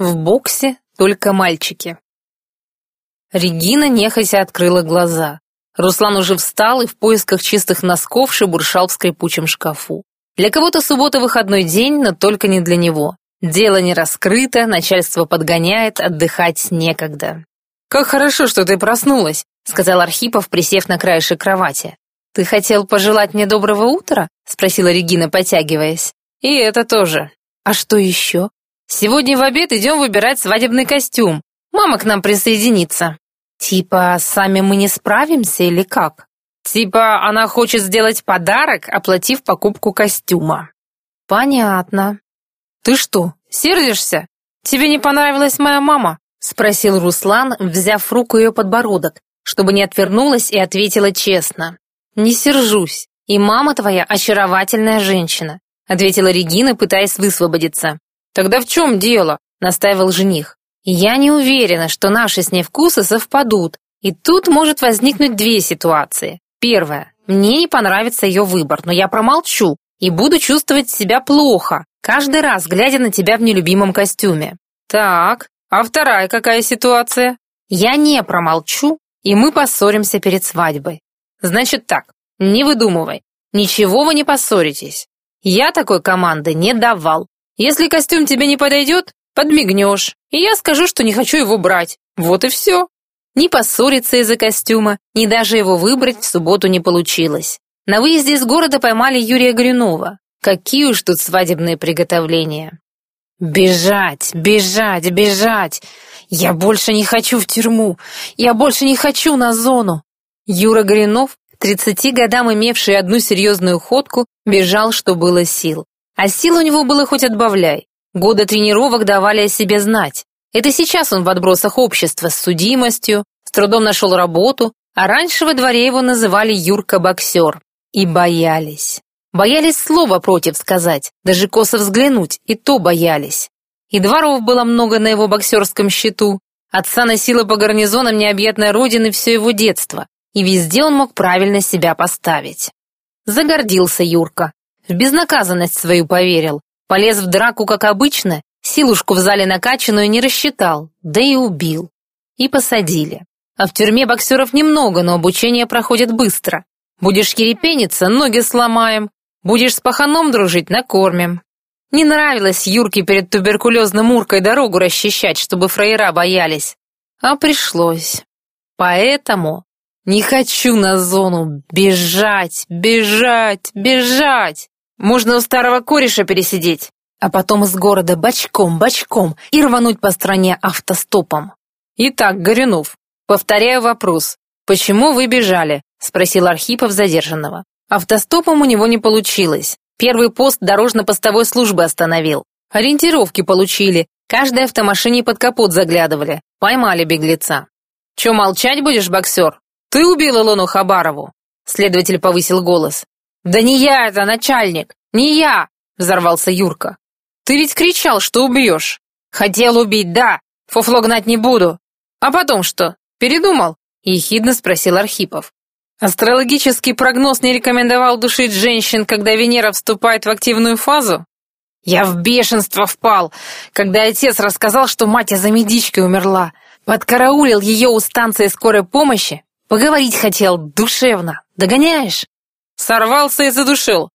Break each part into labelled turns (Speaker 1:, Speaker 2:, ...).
Speaker 1: В боксе только мальчики. Регина нехотя открыла глаза. Руслан уже встал и в поисках чистых носков шебуршал в скрипучем шкафу. Для кого-то суббота выходной день, но только не для него. Дело не раскрыто, начальство подгоняет, отдыхать некогда. «Как хорошо, что ты проснулась», — сказал Архипов, присев на краешек кровати. «Ты хотел пожелать мне доброго утра?» — спросила Регина, потягиваясь. «И это тоже. А что еще?» «Сегодня в обед идем выбирать свадебный костюм. Мама к нам присоединится». «Типа, сами мы не справимся или как?» «Типа, она хочет сделать подарок, оплатив покупку костюма». «Понятно». «Ты что, сердишься? Тебе не понравилась моя мама?» — спросил Руслан, взяв руку ее подбородок, чтобы не отвернулась и ответила честно. «Не сержусь, и мама твоя очаровательная женщина», — ответила Регина, пытаясь высвободиться. «Тогда в чем дело?» — настаивал жених. «Я не уверена, что наши с ней вкусы совпадут, и тут может возникнуть две ситуации. Первая. Мне не понравится ее выбор, но я промолчу и буду чувствовать себя плохо, каждый раз глядя на тебя в нелюбимом костюме. Так, а вторая какая ситуация? Я не промолчу, и мы поссоримся перед свадьбой. Значит так, не выдумывай. Ничего вы не поссоритесь. Я такой команды не давал. Если костюм тебе не подойдет, подмигнешь, и я скажу, что не хочу его брать. Вот и все. Ни поссориться из-за костюма, ни даже его выбрать в субботу не получилось. На выезде из города поймали Юрия Горюнова. Какие уж тут свадебные приготовления. Бежать, бежать, бежать. Я больше не хочу в тюрьму. Я больше не хочу на зону. Юра Горинов, к 30 годам имевший одну серьезную ходку, бежал, что было сил. А сил у него было хоть отбавляй. Годы тренировок давали о себе знать. Это сейчас он в отбросах общества с судимостью, с трудом нашел работу, а раньше во дворе его называли Юрка-боксер. И боялись. Боялись слова против сказать, даже косо взглянуть, и то боялись. И дворов было много на его боксерском счету. Отца носила по гарнизонам необъятной родины все его детство, и везде он мог правильно себя поставить. Загордился Юрка. В безнаказанность свою поверил. Полез в драку, как обычно, силушку в зале накачанную не рассчитал, да и убил. И посадили. А в тюрьме боксеров немного, но обучение проходит быстро. Будешь ерепениться, ноги сломаем. Будешь с паханом дружить, накормим. Не нравилось Юрке перед туберкулезным уркой дорогу расчищать, чтобы фраера боялись. А пришлось. Поэтому не хочу на зону бежать, бежать, бежать. Можно у старого кореша пересидеть, а потом из города бочком, бочком и рвануть по стране автостопом. Итак, Горюнов, повторяю вопрос. Почему вы бежали? Спросил Архипов задержанного. Автостопом у него не получилось. Первый пост дорожно-постовой службы остановил. Ориентировки получили. Каждой автомашине под капот заглядывали. Поймали беглеца. «Че, молчать будешь, боксер? Ты убил Илону Хабарову?» Следователь повысил голос. «Да не я это, начальник! Не я!» Взорвался Юрка. «Ты ведь кричал, что убьешь!» «Хотел убить, да! Фуфло гнать не буду!» «А потом что, передумал?» Ехидно спросил Архипов. Астрологический прогноз не рекомендовал душить женщин, когда Венера вступает в активную фазу? Я в бешенство впал, когда отец рассказал, что мать из-за медички умерла. Подкараулил ее у станции скорой помощи. Поговорить хотел душевно. Догоняешь? Сорвался и задушил.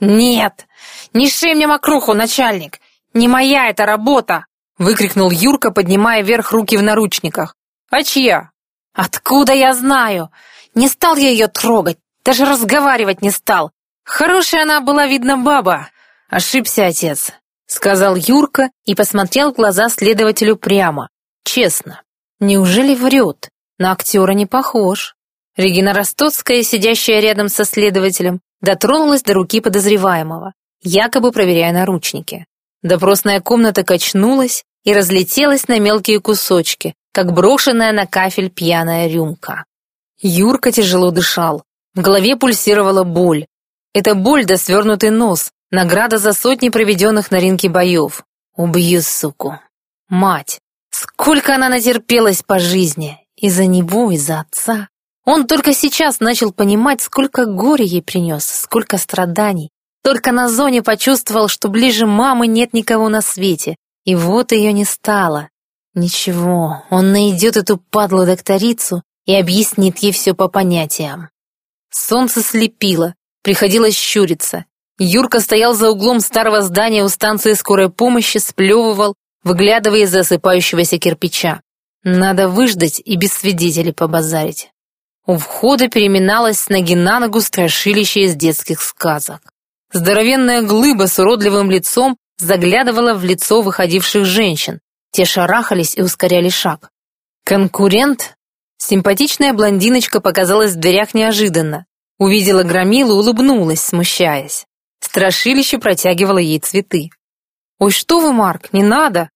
Speaker 1: Нет, не шей мне мокруху, начальник. Не моя эта работа, выкрикнул Юрка, поднимая вверх руки в наручниках. А чья? Откуда я знаю? Не стал я ее трогать, даже разговаривать не стал. Хорошая она была, видно, баба. Ошибся отец, сказал Юрка и посмотрел в глаза следователю прямо, честно. Неужели врет? На актера не похож. Регина Ростоцкая, сидящая рядом со следователем, дотронулась до руки подозреваемого, якобы проверяя наручники. Допросная комната качнулась и разлетелась на мелкие кусочки, как брошенная на кафель пьяная рюмка. Юрка тяжело дышал. В голове пульсировала боль. Это боль да свернутый нос, награда за сотни проведенных на ринке боев. Убью, суку. Мать. Сколько она натерпелась по жизни. Из-за него, из-за отца. Он только сейчас начал понимать, сколько горя ей принес, сколько страданий. Только на зоне почувствовал, что ближе мамы нет никого на свете. И вот ее не стало. Ничего, он найдет эту падлу-докторицу и объяснит ей все по понятиям. Солнце слепило, приходилось щуриться. Юрка стоял за углом старого здания у станции скорой помощи, сплевывал, выглядывая из засыпающегося кирпича. Надо выждать и без свидетелей побазарить. У входа переминалась с ноги на ногу страшилище из детских сказок. Здоровенная глыба с уродливым лицом заглядывала в лицо выходивших женщин. Те шарахались и ускоряли шаг. Конкурент? Симпатичная блондиночка показалась в дверях неожиданно. Увидела громилу, улыбнулась, смущаясь. Страшилище протягивало ей цветы. «Ой, что вы, Марк, не надо!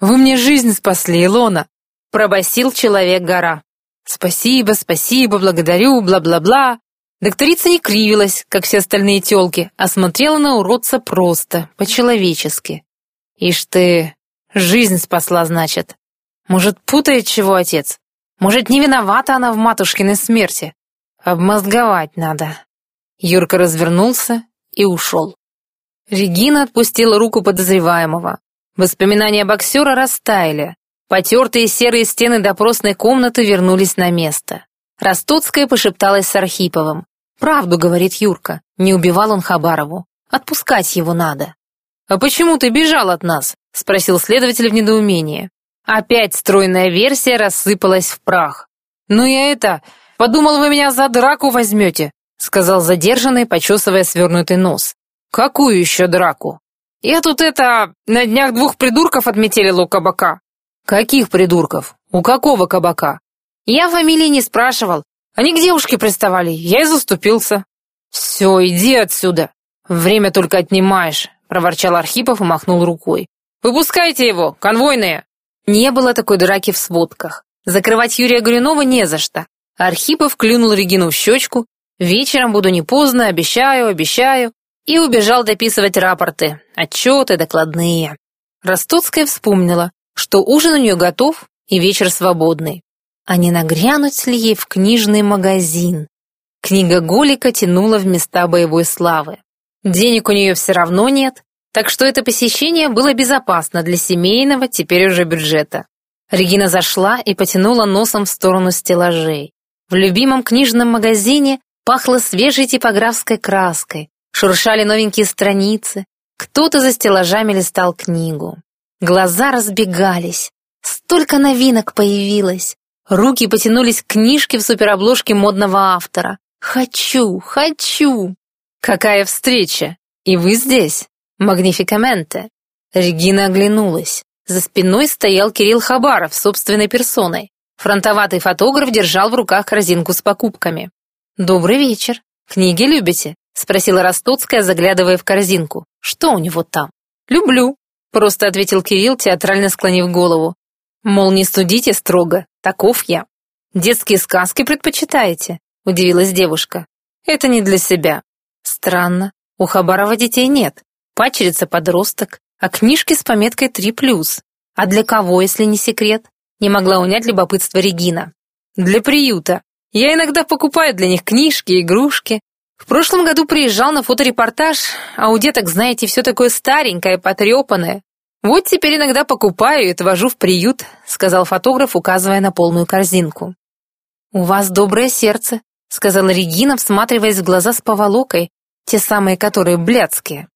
Speaker 1: Вы мне жизнь спасли, Илона!» Пробасил человек-гора. «Спасибо, спасибо, благодарю, бла-бла-бла». Докторица не кривилась, как все остальные тёлки, а смотрела на уродца просто, по-человечески. «Ишь ты, жизнь спасла, значит. Может, путает чего отец? Может, не виновата она в матушкиной смерти? Обмозговать надо». Юрка развернулся и ушел. Регина отпустила руку подозреваемого. Воспоминания боксера растаяли. Потертые серые стены допросной комнаты вернулись на место. Ростоцкая пошепталась с Архиповым. «Правду, — говорит Юрка, — не убивал он Хабарову. Отпускать его надо». «А почему ты бежал от нас?» — спросил следователь в недоумении. Опять стройная версия рассыпалась в прах. «Ну я это... Подумал, вы меня за драку возьмете», — сказал задержанный, почесывая свернутый нос. «Какую еще драку?» «Я тут это... На днях двух придурков отметили у кабака». «Каких придурков? У какого кабака?» «Я фамилии не спрашивал. Они к девушке приставали, я и заступился». «Все, иди отсюда. Время только отнимаешь», — проворчал Архипов и махнул рукой. «Выпускайте его, конвойные!» Не было такой драки в сводках. Закрывать Юрия Горюнова не за что. Архипов клюнул Регину в щечку. «Вечером буду не поздно, обещаю, обещаю и убежал дописывать рапорты, отчеты, докладные. Ростоцкая вспомнила, что ужин у нее готов и вечер свободный. А не нагрянуть ли ей в книжный магазин? Книга Голика тянула в места боевой славы. Денег у нее все равно нет, так что это посещение было безопасно для семейного, теперь уже бюджета. Регина зашла и потянула носом в сторону стеллажей. В любимом книжном магазине пахло свежей типографской краской, Шуршали новенькие страницы. Кто-то за стеллажами листал книгу. Глаза разбегались. Столько новинок появилось. Руки потянулись к книжке в суперобложке модного автора. «Хочу, хочу!» «Какая встреча! И вы здесь? Магнификаменте!» Регина оглянулась. За спиной стоял Кирилл Хабаров собственной персоной. Фронтоватый фотограф держал в руках корзинку с покупками. «Добрый вечер. Книги любите?» — спросила Ростоцкая, заглядывая в корзинку. «Что у него там?» «Люблю», — просто ответил Кирилл, театрально склонив голову. «Мол, не студите строго, таков я». «Детские сказки предпочитаете?» — удивилась девушка. «Это не для себя». «Странно, у Хабарова детей нет. Пачерица подросток, а книжки с пометкой «3+.» А для кого, если не секрет?» Не могла унять любопытство Регина. «Для приюта. Я иногда покупаю для них книжки, игрушки, в прошлом году приезжал на фоторепортаж, а у деток, знаете, все такое старенькое, потрепанное. Вот теперь иногда покупаю и отвожу в приют, сказал фотограф, указывая на полную корзинку. У вас доброе сердце, сказала Регина, всматриваясь в глаза с поволокой, те самые, которые блядские.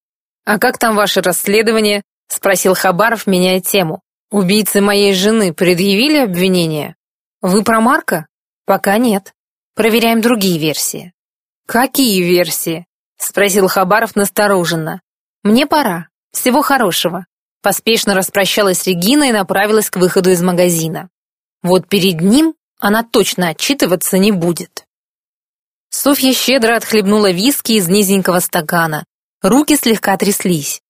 Speaker 1: А как там ваше расследование? спросил Хабаров, меняя тему. Убийцы моей жены предъявили обвинение? Вы про Марка? Пока нет. Проверяем другие версии. «Какие версии?» — спросил Хабаров настороженно. «Мне пора. Всего хорошего». Поспешно распрощалась Регина и направилась к выходу из магазина. Вот перед ним она точно отчитываться не будет. Софья щедро отхлебнула виски из низенького стакана. Руки слегка тряслись.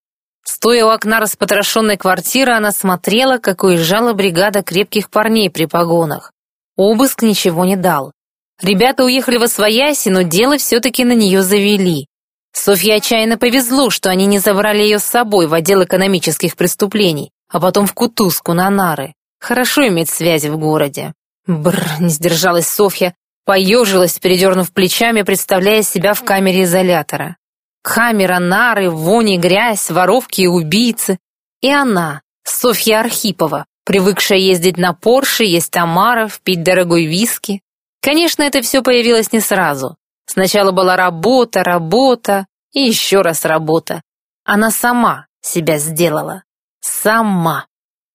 Speaker 1: Стоя у окна распотрошенной квартиры, она смотрела, как уезжала бригада крепких парней при погонах. Обыск ничего не дал. Ребята уехали во свояси, но дело все-таки на нее завели. Софье отчаянно повезло, что они не забрали ее с собой в отдел экономических преступлений, а потом в Кутузку на нары. Хорошо иметь связи в городе. Бррр, не сдержалась Софья, поежилась, передернув плечами, представляя себя в камере изолятора. Камера, нары, вони, грязь, воровки и убийцы. И она, Софья Архипова, привыкшая ездить на Порше, есть омаров, пить дорогой виски. Конечно, это все появилось не сразу. Сначала была работа, работа и еще раз работа. Она сама себя сделала. Сама.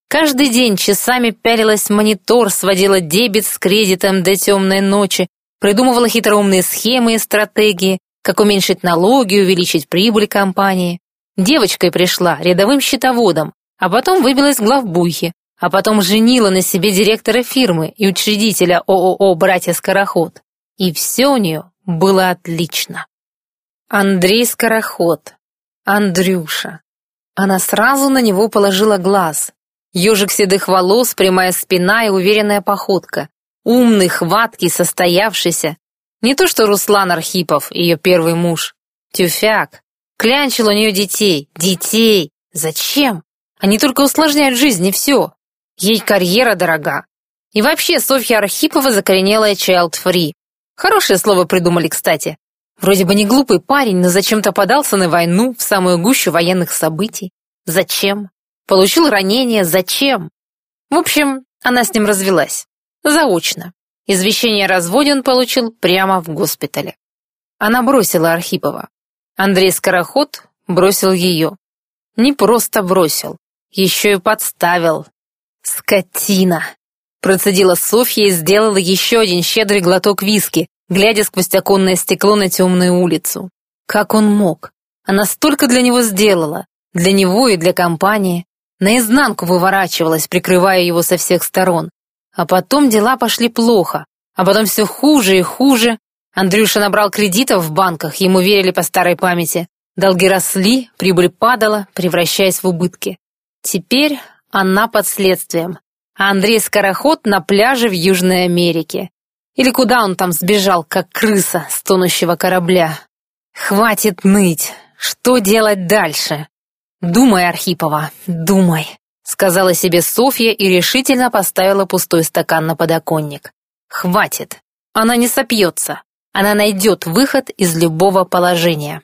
Speaker 1: Каждый день часами пялилась в монитор, сводила дебет с кредитом до темной ночи, придумывала хитроумные схемы и стратегии, как уменьшить налоги, увеличить прибыль компании. Девочкой пришла, рядовым счетоводом, а потом выбилась в главбухе, а потом женила на себе директора фирмы и учредителя ООО «Братья Скороход». И все у нее было отлично. Андрей Скороход. Андрюша. Она сразу на него положила глаз. Ежик седых волос, прямая спина и уверенная походка. Умный, хваткий, состоявшийся. Не то что Руслан Архипов, ее первый муж. Тюфяк. Клянчил у нее детей. Детей. Зачем? Они только усложняют жизнь, и все. Ей карьера дорога. И вообще Софья Архипова закоренелая child-free. Хорошее слово придумали, кстати. Вроде бы не глупый парень, но зачем-то подался на войну, в самую гущу военных событий. Зачем? Получил ранение, зачем? В общем, она с ним развелась. Заочно. Извещение о разводе он получил прямо в госпитале. Она бросила Архипова. Андрей Скороход бросил ее. Не просто бросил, еще и подставил. Скотина! Процедила Софья и сделала еще один щедрый глоток виски, глядя сквозь оконное стекло на темную улицу. Как он мог? Она столько для него сделала. Для него и для компании. Наизнанку выворачивалась, прикрывая его со всех сторон. А потом дела пошли плохо. А потом все хуже и хуже. Андрюша набрал кредитов в банках, ему верили по старой памяти. Долги росли, прибыль падала, превращаясь в убытки. Теперь она под следствием, а Андрей Скороход на пляже в Южной Америке. Или куда он там сбежал, как крыса с тонущего корабля? Хватит ныть. Что делать дальше? Думай, Архипова, думай, сказала себе Софья и решительно поставила пустой стакан на подоконник. Хватит. Она не сопьется. Она найдет выход из любого положения.